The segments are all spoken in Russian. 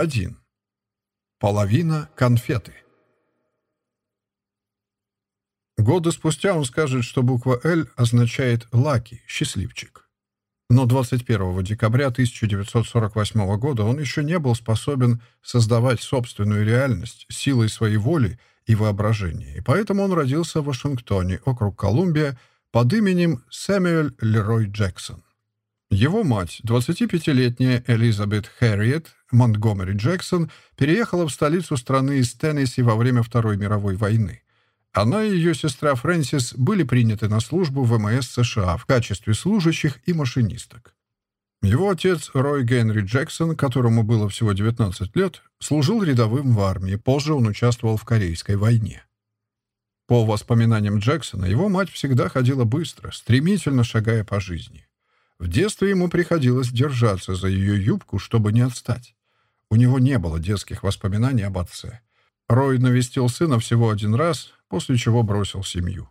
1. Половина конфеты. Годы спустя он скажет, что буква «Л» означает «лаки» — «счастливчик». Но 21 декабря 1948 года он еще не был способен создавать собственную реальность силой своей воли и воображения, и поэтому он родился в Вашингтоне, округ Колумбия, под именем Сэмюэль Лерой Джексон. Его мать, 25-летняя Элизабет Хэрриет Монтгомери Джексон, переехала в столицу страны из Теннесси во время Второй мировой войны. Она и ее сестра Фрэнсис были приняты на службу в ВМС США в качестве служащих и машинисток. Его отец Рой Генри Джексон, которому было всего 19 лет, служил рядовым в армии, позже он участвовал в Корейской войне. По воспоминаниям Джексона, его мать всегда ходила быстро, стремительно шагая по жизни. В детстве ему приходилось держаться за ее юбку, чтобы не отстать. У него не было детских воспоминаний об отце. Рой навестил сына всего один раз, после чего бросил семью.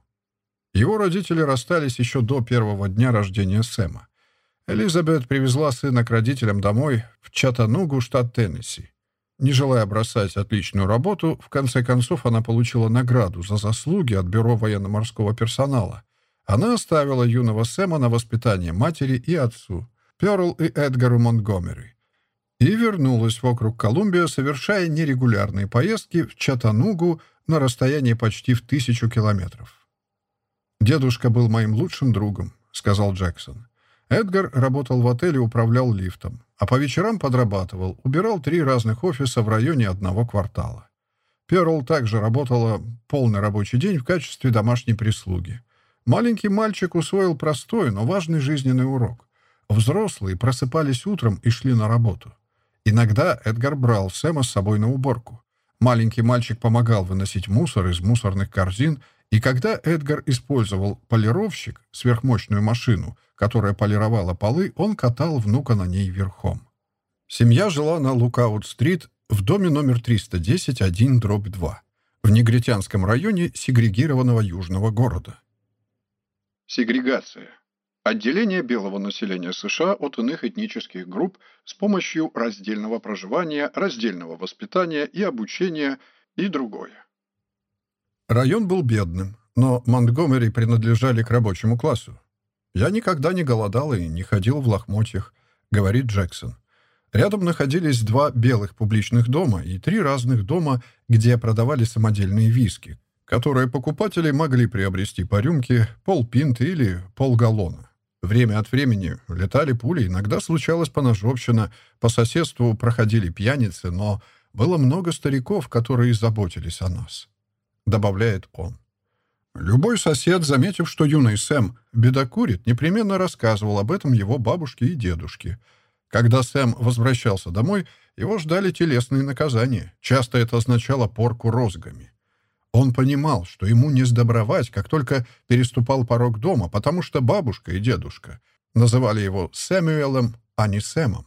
Его родители расстались еще до первого дня рождения Сэма. Элизабет привезла сына к родителям домой в Чатанугу, штат Теннесси. Не желая бросать отличную работу, в конце концов она получила награду за заслуги от Бюро военно-морского персонала. Она оставила юного Сэма на воспитание матери и отцу, Перл и Эдгару Монтгомери, и вернулась вокруг Колумбия, совершая нерегулярные поездки в Чатанугу на расстоянии почти в тысячу километров. «Дедушка был моим лучшим другом», — сказал Джексон. Эдгар работал в отеле, управлял лифтом, а по вечерам подрабатывал, убирал три разных офиса в районе одного квартала. Перл также работала полный рабочий день в качестве домашней прислуги. Маленький мальчик усвоил простой, но важный жизненный урок. Взрослые просыпались утром и шли на работу. Иногда Эдгар брал Сэма с собой на уборку. Маленький мальчик помогал выносить мусор из мусорных корзин, и когда Эдгар использовал полировщик, сверхмощную машину, которая полировала полы, он катал внука на ней верхом. Семья жила на Лукаут-стрит в доме номер 310 1 дробь 2 в негритянском районе сегрегированного южного города. Сегрегация Отделение белого населения США от иных этнических групп с помощью раздельного проживания, раздельного воспитания и обучения и другое. Район был бедным, но Монтгомери принадлежали к рабочему классу. «Я никогда не голодал и не ходил в лохмотьях», — говорит Джексон. Рядом находились два белых публичных дома и три разных дома, где продавали самодельные виски, которые покупатели могли приобрести по рюмке, полпинты или полгаллона. Время от времени летали пули, иногда случалась поножовщина, по соседству проходили пьяницы, но было много стариков, которые заботились о нас. Добавляет он. Любой сосед, заметив, что юный Сэм бедокурит, непременно рассказывал об этом его бабушке и дедушке. Когда Сэм возвращался домой, его ждали телесные наказания. Часто это означало порку розгами. Он понимал, что ему не сдобровать, как только переступал порог дома, потому что бабушка и дедушка называли его Сэмюэлом, а не Сэмом.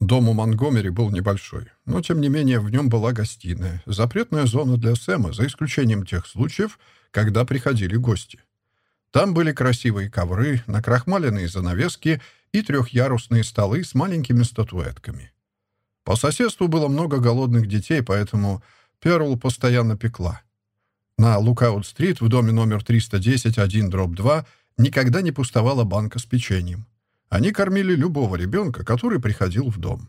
Дом у Монгомери был небольшой, но, тем не менее, в нем была гостиная, запретная зона для Сэма, за исключением тех случаев, когда приходили гости. Там были красивые ковры, накрахмаленные занавески и трехъярусные столы с маленькими статуэтками. По соседству было много голодных детей, поэтому Перл постоянно пекла. На Лукаут-стрит в доме номер 310 1 дробь 2 никогда не пустовала банка с печеньем. Они кормили любого ребенка, который приходил в дом.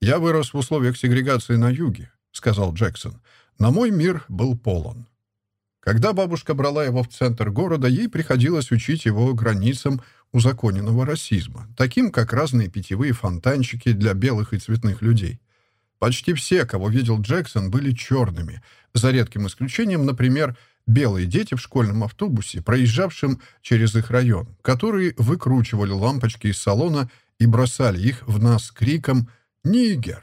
«Я вырос в условиях сегрегации на юге», — сказал Джексон. «Но мой мир был полон». Когда бабушка брала его в центр города, ей приходилось учить его границам узаконенного расизма, таким как разные питьевые фонтанчики для белых и цветных людей. Почти все, кого видел Джексон, были черными, за редким исключением, например, белые дети в школьном автобусе, проезжавшем через их район, которые выкручивали лампочки из салона и бросали их в нас криком «Нигер!».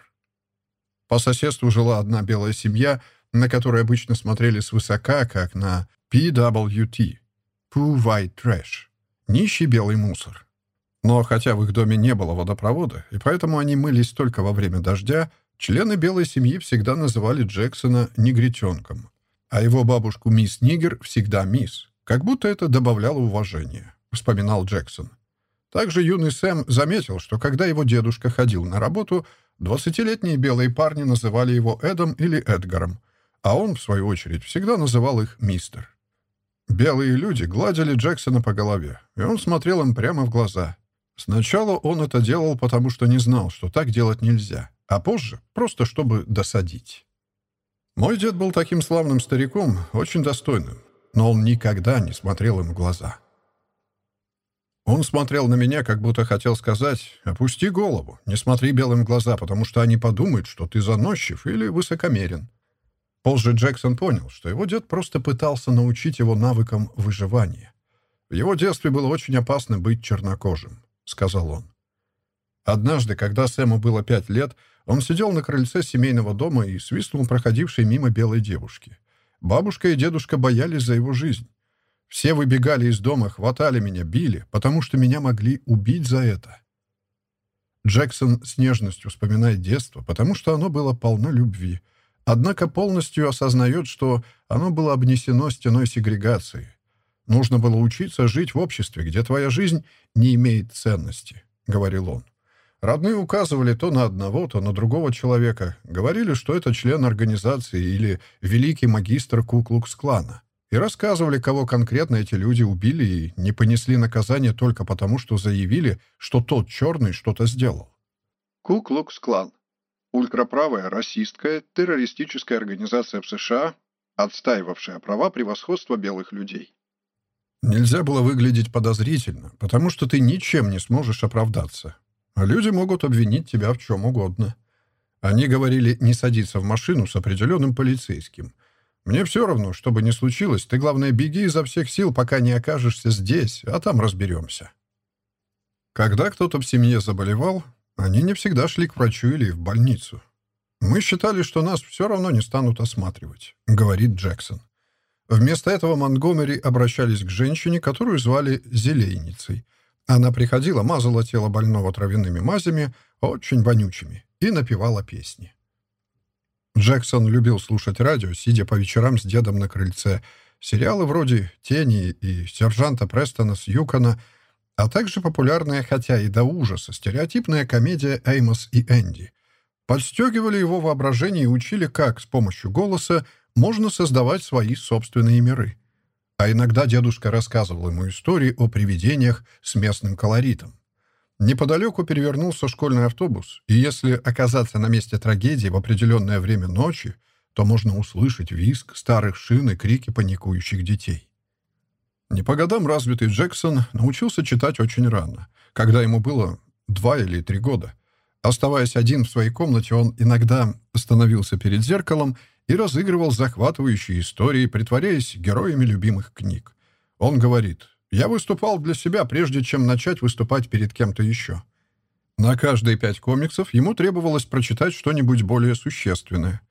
По соседству жила одна белая семья, на которой обычно смотрели свысока, как на PWT – Poo White Trash – нищий белый мусор. Но хотя в их доме не было водопровода, и поэтому они мылись только во время дождя, Члены белой семьи всегда называли Джексона «негритенком», а его бабушку мисс Нигер всегда мисс, как будто это добавляло уважения, вспоминал Джексон. Также юный Сэм заметил, что когда его дедушка ходил на работу, Двадцатилетние белые парни называли его Эдом или Эдгаром, а он, в свою очередь, всегда называл их «мистер». Белые люди гладили Джексона по голове, и он смотрел им прямо в глаза. Сначала он это делал, потому что не знал, что так делать нельзя, а позже — просто чтобы досадить. Мой дед был таким славным стариком, очень достойным, но он никогда не смотрел им в глаза. Он смотрел на меня, как будто хотел сказать «Опусти голову, не смотри белым в глаза, потому что они подумают, что ты заносчив или высокомерен». Позже Джексон понял, что его дед просто пытался научить его навыкам выживания. В его детстве было очень опасно быть чернокожим, сказал он. Однажды, когда Сэму было пять лет, он сидел на крыльце семейного дома и свистнул проходившей мимо белой девушки. Бабушка и дедушка боялись за его жизнь. Все выбегали из дома, хватали меня, били, потому что меня могли убить за это. Джексон с нежностью вспоминает детство, потому что оно было полно любви, однако полностью осознает, что оно было обнесено стеной сегрегации. Нужно было учиться жить в обществе, где твоя жизнь не имеет ценности, — говорил он. Родные указывали то на одного, то на другого человека, говорили, что это член организации или великий магистр Куклукс-клана и рассказывали, кого конкретно эти люди убили и не понесли наказание только потому, что заявили, что тот черный что-то сделал. Ку-Клукс-клан. Ультраправая расистская террористическая организация в США, отстаивавшая права превосходства белых людей. Нельзя было выглядеть подозрительно, потому что ты ничем не сможешь оправдаться. Люди могут обвинить тебя в чем угодно. Они говорили не садиться в машину с определенным полицейским – мне все равно, что бы ни случилось, ты, главное, беги изо всех сил, пока не окажешься здесь, а там разберемся. Когда кто-то в семье заболевал, они не всегда шли к врачу или в больницу. Мы считали, что нас все равно не станут осматривать, говорит Джексон. Вместо этого Монгомери обращались к женщине, которую звали Зелейницей. Она приходила, мазала тело больного травяными мазями, очень вонючими, и напевала песни. Джексон любил слушать радио, сидя по вечерам с дедом на крыльце. Сериалы вроде «Тени» и «Сержанта Престона с Юкона», а также популярная, хотя и до ужаса, стереотипная комедия «Эймос и Энди». Подстегивали его воображение и учили, как с помощью голоса можно создавать свои собственные миры. А иногда дедушка рассказывал ему истории о привидениях с местным колоритом. Неподалеку перевернулся школьный автобус, и если оказаться на месте трагедии в определенное время ночи, то можно услышать визг старых шин и крики паникующих детей. Не по годам развитый Джексон научился читать очень рано, когда ему было два или три года. Оставаясь один в своей комнате, он иногда становился перед зеркалом и разыгрывал захватывающие истории, притворяясь героями любимых книг. Он говорит я выступал для себя, прежде чем начать выступать перед кем-то еще. На каждые пять комиксов ему требовалось прочитать что-нибудь более существенное.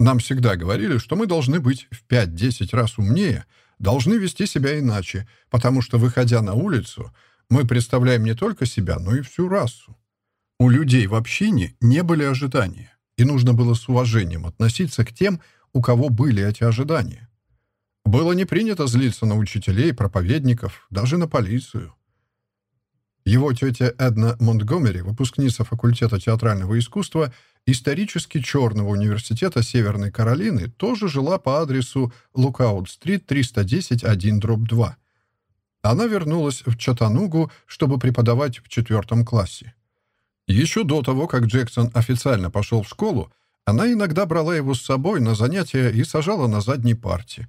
Нам всегда говорили, что мы должны быть в 5-10 раз умнее, должны вести себя иначе, потому что, выходя на улицу, мы представляем не только себя, но и всю расу. У людей в общине не были ожидания, и нужно было с уважением относиться к тем, у кого были эти ожидания. Было не принято злиться на учителей, проповедников, даже на полицию. Его тетя Эдна Монтгомери, выпускница факультета театрального искусства исторически черного университета Северной Каролины, тоже жила по адресу Лукаут-стрит 310-1-2. Она вернулась в Чатанугу, чтобы преподавать в четвертом классе. Еще до того, как Джексон официально пошел в школу, она иногда брала его с собой на занятия и сажала на задней парте.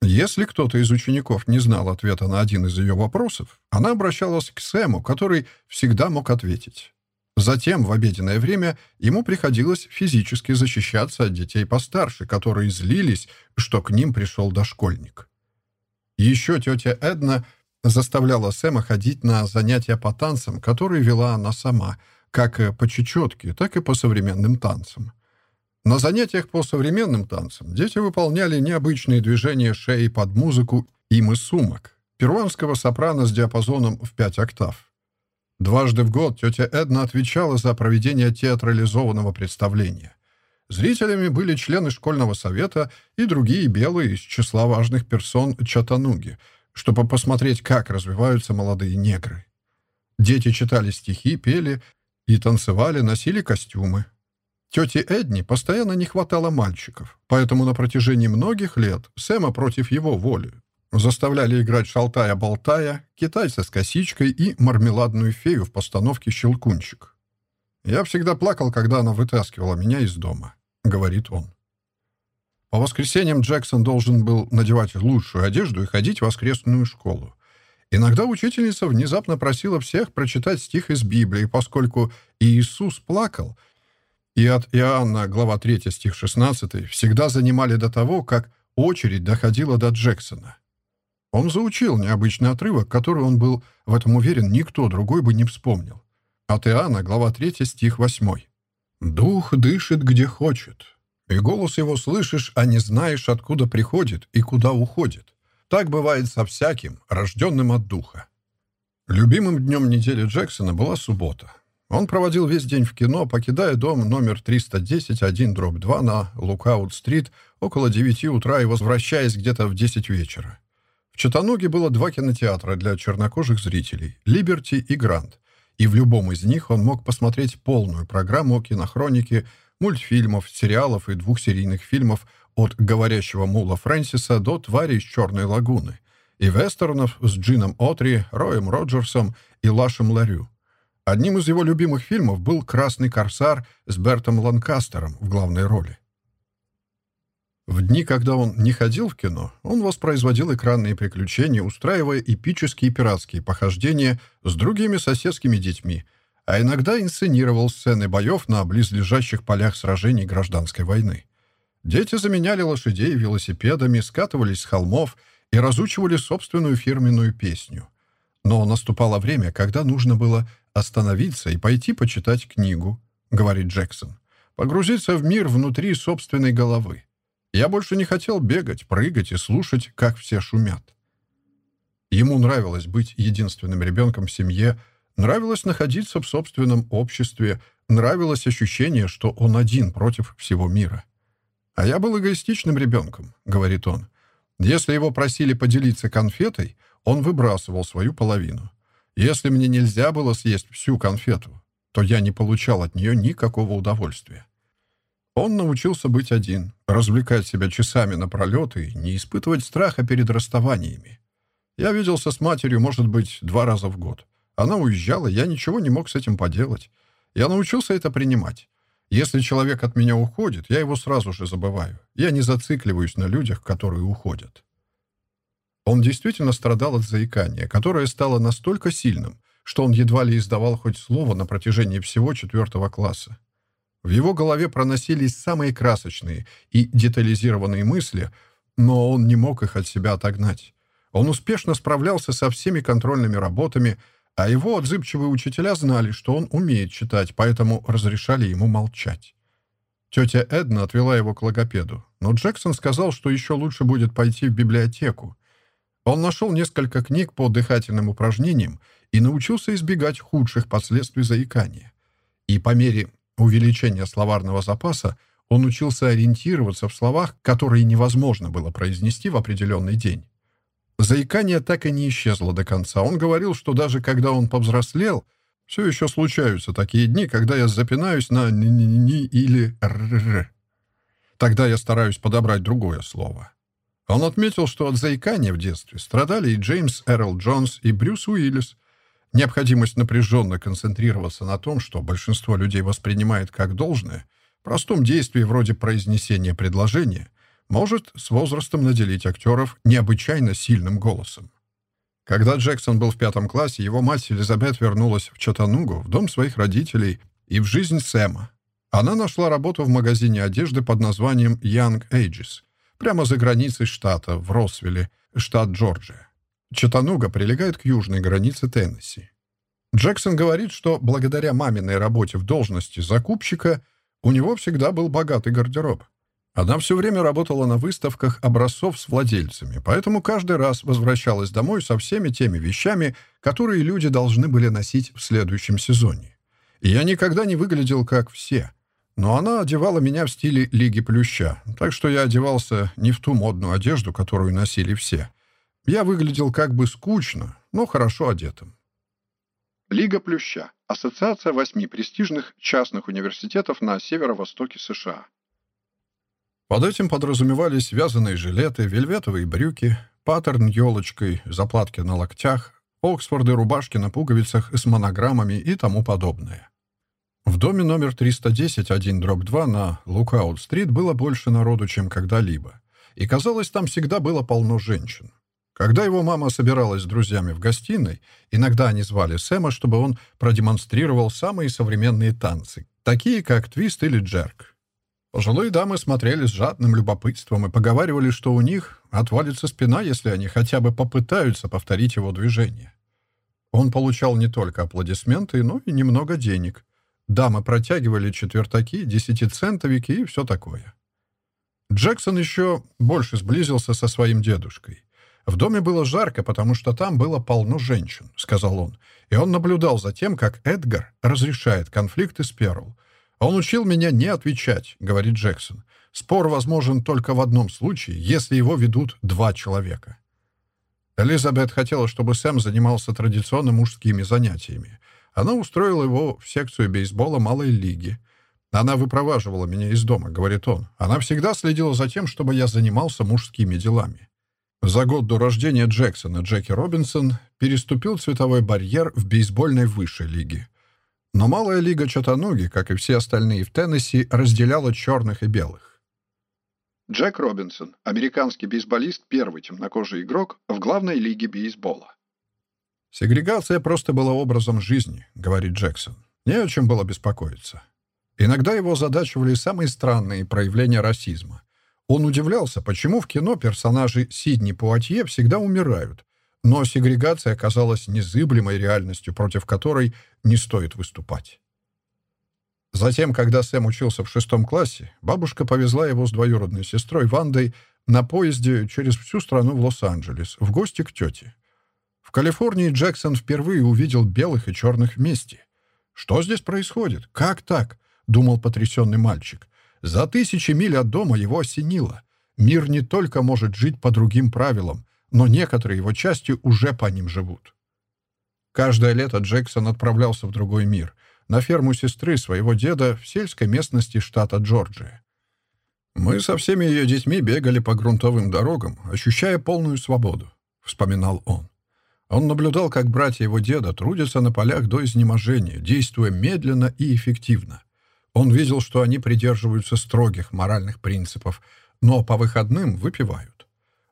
Если кто-то из учеников не знал ответа на один из ее вопросов, она обращалась к Сэму, который всегда мог ответить. Затем, в обеденное время, ему приходилось физически защищаться от детей постарше, которые злились, что к ним пришел дошкольник. Еще тетя Эдна заставляла Сэма ходить на занятия по танцам, которые вела она сама, как по чечетке, так и по современным танцам. На занятиях по современным танцам дети выполняли необычные движения шеи под музыку им из сумок, перуанского сопрано с диапазоном в пять октав. Дважды в год тетя Эдна отвечала за проведение театрализованного представления. Зрителями были члены школьного совета и другие белые из числа важных персон Чатануги, чтобы посмотреть, как развиваются молодые негры. Дети читали стихи, пели и танцевали, носили костюмы. Тете Эдни постоянно не хватало мальчиков, поэтому на протяжении многих лет Сэма против его воли заставляли играть «Шалтая-болтая», «Китайца с косичкой» и «Мармеладную фею» в постановке «Щелкунчик». «Я всегда плакал, когда она вытаскивала меня из дома», — говорит он. По воскресеньям Джексон должен был надевать лучшую одежду и ходить в воскресную школу. Иногда учительница внезапно просила всех прочитать стих из Библии, поскольку Иисус плакал, и от Иоанна, глава 3, стих 16, всегда занимали до того, как очередь доходила до Джексона. Он заучил необычный отрывок, который он был в этом уверен, никто другой бы не вспомнил. От Иоанна, глава 3, стих 8. «Дух дышит, где хочет, и голос его слышишь, а не знаешь, откуда приходит и куда уходит. Так бывает со всяким, рожденным от духа». Любимым днем недели Джексона была суббота. Он проводил весь день в кино, покидая дом номер 310, 1, дробь 2 на Лукаут-стрит около 9 утра и возвращаясь где-то в 10 вечера. В Чатануге было два кинотеатра для чернокожих зрителей — «Либерти» и «Грант», и в любом из них он мог посмотреть полную программу кинохроники, мультфильмов, сериалов и двухсерийных фильмов от «Говорящего мула» Фрэнсиса до «Твари из Черной лагуны» и вестернов с Джином Отри, Роем Роджерсом и Лашем Ларю. Одним из его любимых фильмов был «Красный корсар» с Бертом Ланкастером в главной роли. В дни, когда он не ходил в кино, он воспроизводил экранные приключения, устраивая эпические пиратские похождения с другими соседскими детьми, а иногда инсценировал сцены боев на близлежащих полях сражений гражданской войны. Дети заменяли лошадей велосипедами, скатывались с холмов и разучивали собственную фирменную песню. Но наступало время, когда нужно было остановиться и пойти почитать книгу, говорит Джексон, погрузиться в мир внутри собственной головы. Я больше не хотел бегать, прыгать и слушать, как все шумят. Ему нравилось быть единственным ребенком в семье, нравилось находиться в собственном обществе, нравилось ощущение, что он один против всего мира. «А я был эгоистичным ребенком», — говорит он. «Если его просили поделиться конфетой, он выбрасывал свою половину. Если мне нельзя было съесть всю конфету, то я не получал от нее никакого удовольствия. Он научился быть один, развлекать себя часами напролет и не испытывать страха перед расставаниями. Я виделся с матерью, может быть, два раза в год. Она уезжала, я ничего не мог с этим поделать. Я научился это принимать. Если человек от меня уходит, я его сразу же забываю. Я не зацикливаюсь на людях, которые уходят. Он действительно страдал от заикания, которое стало настолько сильным, что он едва ли издавал хоть слово на протяжении всего четвертого класса. В его голове проносились самые красочные и детализированные мысли, но он не мог их от себя отогнать. Он успешно справлялся со всеми контрольными работами, а его отзывчивые учителя знали, что он умеет читать, поэтому разрешали ему молчать. Тетя Эдна отвела его к логопеду, но Джексон сказал, что еще лучше будет пойти в библиотеку. Он нашел несколько книг по дыхательным упражнениям и научился избегать худших последствий заикания. И по мере увеличения словарного запаса он учился ориентироваться в словах, которые невозможно было произнести в определенный день. Заикание так и не исчезло до конца. Он говорил, что даже когда он повзрослел, все еще случаются такие дни, когда я запинаюсь на «ни-ни-ни» или «р-р-р». Тогда я стараюсь подобрать другое слово. Он отметил, что от заикания в детстве страдали и Джеймс Эрл Джонс, и Брюс Уиллис, Необходимость напряженно концентрироваться на том, что большинство людей воспринимает как должное, простом действии вроде произнесения предложения, может с возрастом наделить актеров необычайно сильным голосом. Когда Джексон был в пятом классе, его мать Элизабет вернулась в Чатанугу, в дом своих родителей и в жизнь Сэма. Она нашла работу в магазине одежды под названием Young Ages, прямо за границей штата, в Росвилле, штат Джорджия. Чатануга прилегает к южной границе Теннесси. Джексон говорит, что благодаря маминой работе в должности закупщика у него всегда был богатый гардероб. Она все время работала на выставках образцов с владельцами, поэтому каждый раз возвращалась домой со всеми теми вещами, которые люди должны были носить в следующем сезоне. И я никогда не выглядел как все. Но она одевала меня в стиле Лиги Плюща, так что я одевался не в ту модную одежду, которую носили все. Я выглядел как бы скучно, но хорошо одетым. Лига Плюща – ассоциация восьми престижных частных университетов на северо-востоке США. Под этим подразумевались вязаные жилеты, вельветовые брюки, паттерн елочкой, заплатки на локтях, Оксфорды, рубашки на пуговицах с монограммами и тому подобное. В доме номер 310 1-2 на Лукаут-стрит было больше народу, чем когда-либо. И, казалось, там всегда было полно женщин. Когда его мама собиралась с друзьями в гостиной, иногда они звали Сэма, чтобы он продемонстрировал самые современные танцы, такие как твист или джерк. Пожилые дамы смотрели с жадным любопытством и поговаривали, что у них отвалится спина, если они хотя бы попытаются повторить его движение. Он получал не только аплодисменты, но и немного денег. Дамы протягивали четвертаки, десятицентовики и все такое. Джексон еще больше сблизился со своим дедушкой. «В доме было жарко, потому что там было полно женщин», — сказал он. И он наблюдал за тем, как Эдгар разрешает конфликты с Перл. «Он учил меня не отвечать», — говорит Джексон. «Спор возможен только в одном случае, если его ведут два человека». Элизабет хотела, чтобы Сэм занимался традиционно мужскими занятиями. Она устроила его в секцию бейсбола малой лиги. «Она выпроваживала меня из дома», — говорит он. «Она всегда следила за тем, чтобы я занимался мужскими делами». За год до рождения Джексона Джеки Робинсон переступил цветовой барьер в бейсбольной высшей лиге. Но малая лига Чатануги, как и все остальные в Теннесси, разделяла черных и белых. Джек Робинсон, американский бейсболист, первый темнокожий игрок в главной лиге бейсбола. «Сегрегация просто была образом жизни», — говорит Джексон. «Не о чем было беспокоиться». Иногда его задачивали самые странные проявления расизма. Он удивлялся, почему в кино персонажи Сидни Пуатье всегда умирают, но сегрегация оказалась незыблемой реальностью, против которой не стоит выступать. Затем, когда Сэм учился в шестом классе, бабушка повезла его с двоюродной сестрой Вандой на поезде через всю страну в Лос-Анджелес в гости к тете. В Калифорнии Джексон впервые увидел белых и черных вместе. «Что здесь происходит? Как так?» — думал потрясенный мальчик. За тысячи миль от дома его осенило. Мир не только может жить по другим правилам, но некоторые его части уже по ним живут. Каждое лето Джексон отправлялся в другой мир — на ферму сестры своего деда в сельской местности штата Джорджия. «Мы со всеми ее детьми бегали по грунтовым дорогам, ощущая полную свободу», — вспоминал он. Он наблюдал, как братья его деда трудятся на полях до изнеможения, действуя медленно и эффективно. Он видел, что они придерживаются строгих моральных принципов, но по выходным выпивают.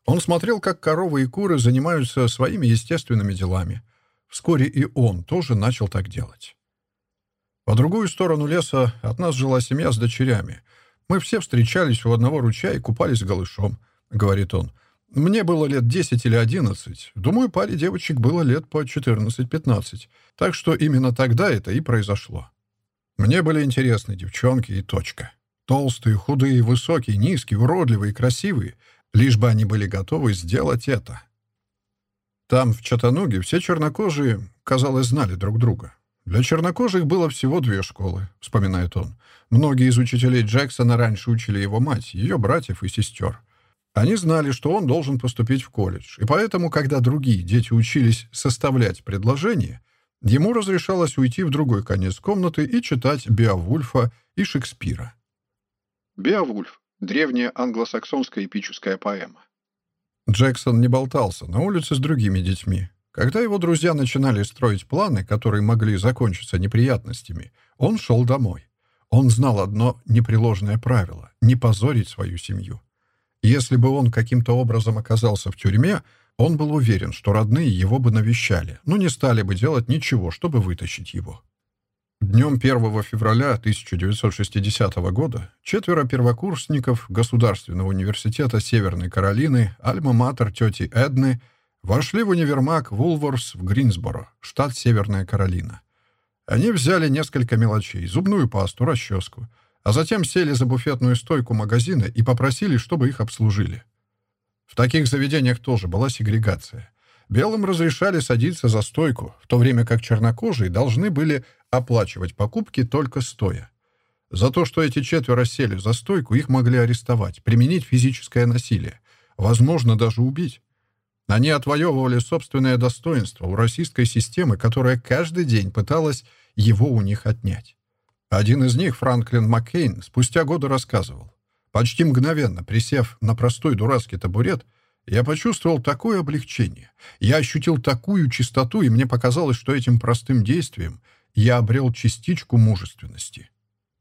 Он смотрел, как коровы и куры занимаются своими естественными делами. Вскоре и он тоже начал так делать. По другую сторону леса от нас жила семья с дочерями. Мы все встречались у одного ручья и купались голышом, — говорит он. Мне было лет 10 или 11. Думаю, паре девочек было лет по 14-15. Так что именно тогда это и произошло. Мне были интересны девчонки и точка. Толстые, худые, высокие, низкие, уродливые, красивые. Лишь бы они были готовы сделать это. Там, в Чатануге, все чернокожие, казалось, знали друг друга. «Для чернокожих было всего две школы», — вспоминает он. «Многие из учителей Джексона раньше учили его мать, ее братьев и сестер. Они знали, что он должен поступить в колледж, и поэтому, когда другие дети учились составлять предложения, ему разрешалось уйти в другой конец комнаты и читать Беовульфа и Шекспира. Беовульф — древняя англосаксонская эпическая поэма. Джексон не болтался на улице с другими детьми. Когда его друзья начинали строить планы, которые могли закончиться неприятностями, он шел домой. Он знал одно непреложное правило — не позорить свою семью. Если бы он каким-то образом оказался в тюрьме, он был уверен, что родные его бы навещали, но не стали бы делать ничего, чтобы вытащить его. Днем 1 февраля 1960 года четверо первокурсников Государственного университета Северной Каролины, альма-матер тети Эдны — Вошли в универмаг Вулворс в Гринсборо, штат Северная Каролина. Они взяли несколько мелочей, зубную пасту, расческу, а затем сели за буфетную стойку магазина и попросили, чтобы их обслужили. В таких заведениях тоже была сегрегация. Белым разрешали садиться за стойку, в то время как чернокожие должны были оплачивать покупки только стоя. За то, что эти четверо сели за стойку, их могли арестовать, применить физическое насилие, возможно, даже убить. Они отвоевывали собственное достоинство у российской системы, которая каждый день пыталась его у них отнять. Один из них, Франклин Маккейн, спустя годы рассказывал. Почти мгновенно, присев на простой дурацкий табурет, я почувствовал такое облегчение. Я ощутил такую чистоту, и мне показалось, что этим простым действием я обрел частичку мужественности.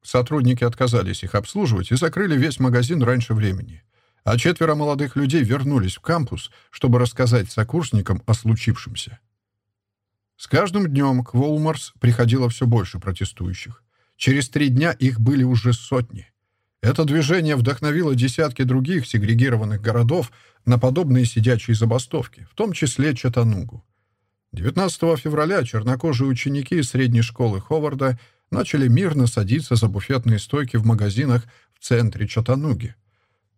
Сотрудники отказались их обслуживать и закрыли весь магазин раньше времени. А четверо молодых людей вернулись в кампус, чтобы рассказать сокурсникам о случившемся. С каждым днем к Волмарс приходило все больше протестующих. Через три дня их были уже сотни. Это движение вдохновило десятки других сегрегированных городов на подобные сидячие забастовки, в том числе Чатанугу. 19 февраля чернокожие ученики средней школы Ховарда начали мирно садиться за буфетные стойки в магазинах в центре Чатануги.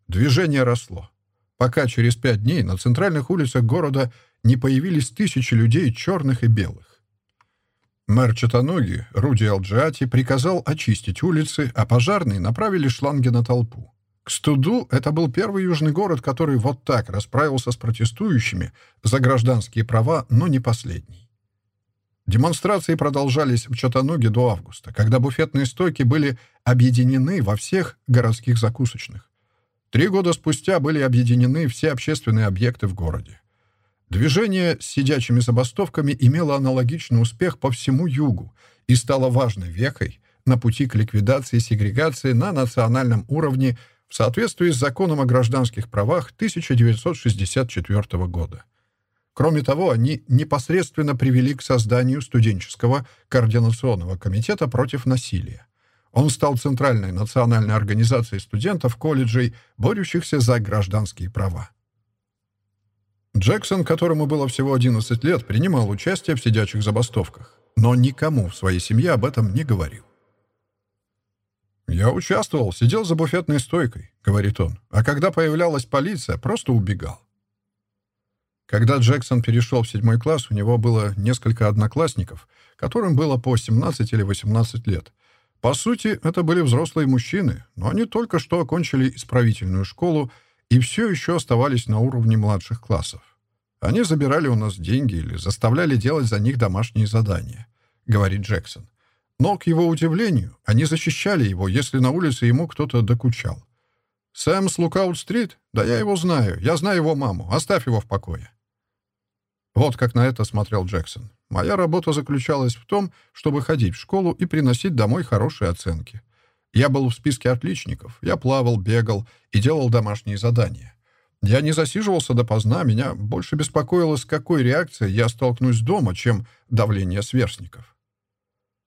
Движение росло, пока через пять дней на центральных улицах города не появились тысячи людей черных и белых. Мэр Чатануги, Руди Алджиати, приказал очистить улицы, а пожарные направили шланги на толпу. К студу это был первый южный город, который вот так расправился с протестующими за гражданские права, но не последний. Демонстрации продолжались в Чатануге до августа, когда буфетные стойки были объединены во всех городских закусочных. Три года спустя были объединены все общественные объекты в городе. Движение с сидячими забастовками имело аналогичный успех по всему югу и стало важной вехой на пути к ликвидации сегрегации на национальном уровне в соответствии с законом о гражданских правах 1964 года. Кроме того, они непосредственно привели к созданию студенческого координационного комитета против насилия. Он стал центральной национальной организацией студентов колледжей, борющихся за гражданские права. Джексон, которому было всего 11 лет, принимал участие в сидячих забастовках, но никому в своей семье об этом не говорил. «Я участвовал, сидел за буфетной стойкой», — говорит он, «а когда появлялась полиция, просто убегал». Когда Джексон перешел в седьмой класс, у него было несколько одноклассников, которым было по 17 или 18 лет. По сути, это были взрослые мужчины, но они только что окончили исправительную школу и все еще оставались на уровне младших классов. Они забирали у нас деньги или заставляли делать за них домашние задания, говорит Джексон. Но, к его удивлению, они защищали его, если на улице ему кто-то докучал. «Сэм с Лукаут-стрит? Да я его знаю. Я знаю его маму. Оставь его в покое». Вот как на это смотрел Джексон. «Моя работа заключалась в том, чтобы ходить в школу и приносить домой хорошие оценки. Я был в списке отличников. Я плавал, бегал и делал домашние задания. Я не засиживался допоздна, меня больше беспокоило, с какой реакцией я столкнусь дома, чем давление сверстников.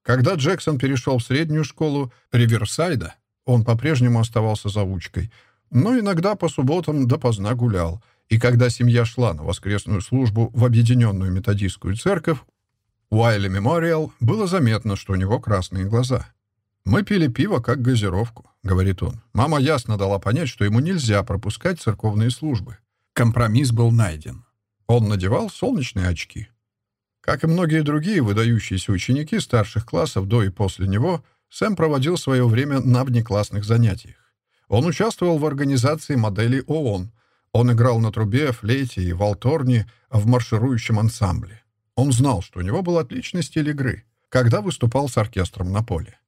Когда Джексон перешел в среднюю школу Риверсайда, он по-прежнему оставался заучкой, но иногда по субботам допоздна гулял, и когда семья шла на воскресную службу в Объединенную методистскую церковь, Уайли Мемориал было заметно, что у него красные глаза — «Мы пили пиво как газировку», — говорит он. Мама ясно дала понять, что ему нельзя пропускать церковные службы. Компромисс был найден. Он надевал солнечные очки. Как и многие другие выдающиеся ученики старших классов до и после него, Сэм проводил свое время на внеклассных занятиях. Он участвовал в организации модели ООН. Он играл на трубе, флейте и валторне в марширующем ансамбле. Он знал, что у него был отличный стиль игры, когда выступал с оркестром на поле.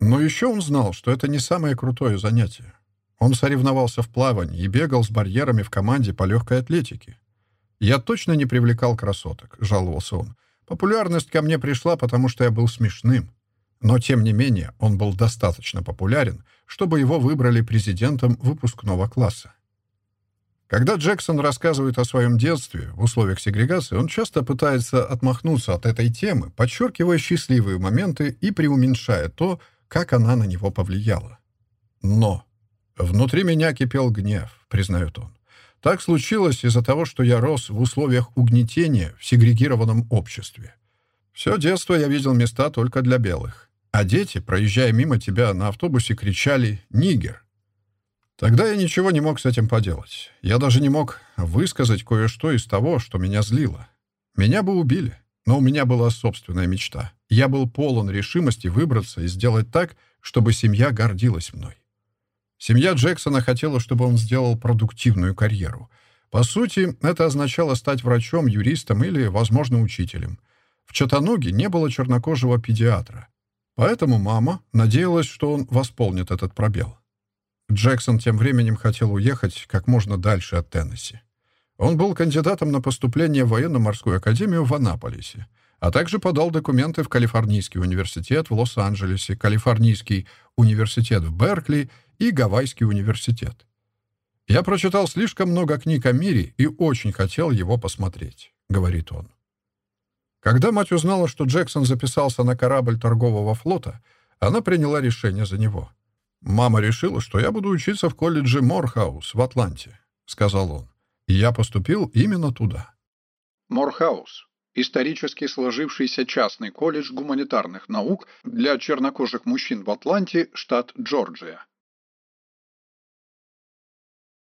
Но еще он знал, что это не самое крутое занятие. Он соревновался в плавании и бегал с барьерами в команде по легкой атлетике. «Я точно не привлекал красоток», — жаловался он. «Популярность ко мне пришла, потому что я был смешным. Но, тем не менее, он был достаточно популярен, чтобы его выбрали президентом выпускного класса. Когда Джексон рассказывает о своем детстве в условиях сегрегации, он часто пытается отмахнуться от этой темы, подчеркивая счастливые моменты и преуменьшая то, как она на него повлияла. Но внутри меня кипел гнев, признает он. Так случилось из-за того, что я рос в условиях угнетения в сегрегированном обществе. Все детство я видел места только для белых. А дети, проезжая мимо тебя на автобусе, кричали «Нигер!». Тогда я ничего не мог с этим поделать. Я даже не мог высказать кое-что из того, что меня злило. Меня бы убили. Но у меня была собственная мечта. Я был полон решимости выбраться и сделать так, чтобы семья гордилась мной. Семья Джексона хотела, чтобы он сделал продуктивную карьеру. По сути, это означало стать врачом, юристом или, возможно, учителем. В Чатануге не было чернокожего педиатра. Поэтому мама надеялась, что он восполнит этот пробел. Джексон тем временем хотел уехать как можно дальше от Теннесси. Он был кандидатом на поступление в военно-морскую академию в Анаполисе, а также подал документы в Калифорнийский университет в Лос-Анджелесе, Калифорнийский университет в Беркли и Гавайский университет. «Я прочитал слишком много книг о мире и очень хотел его посмотреть», — говорит он. Когда мать узнала, что Джексон записался на корабль торгового флота, она приняла решение за него. «Мама решила, что я буду учиться в колледже Морхаус в Атланте», — сказал он. И я поступил именно туда. Морхаус — исторически сложившийся частный колледж гуманитарных наук для чернокожих мужчин в Атланте, штат Джорджия.